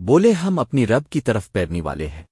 بولے ہم اپنی رب کی طرف پیرنی والے ہیں۔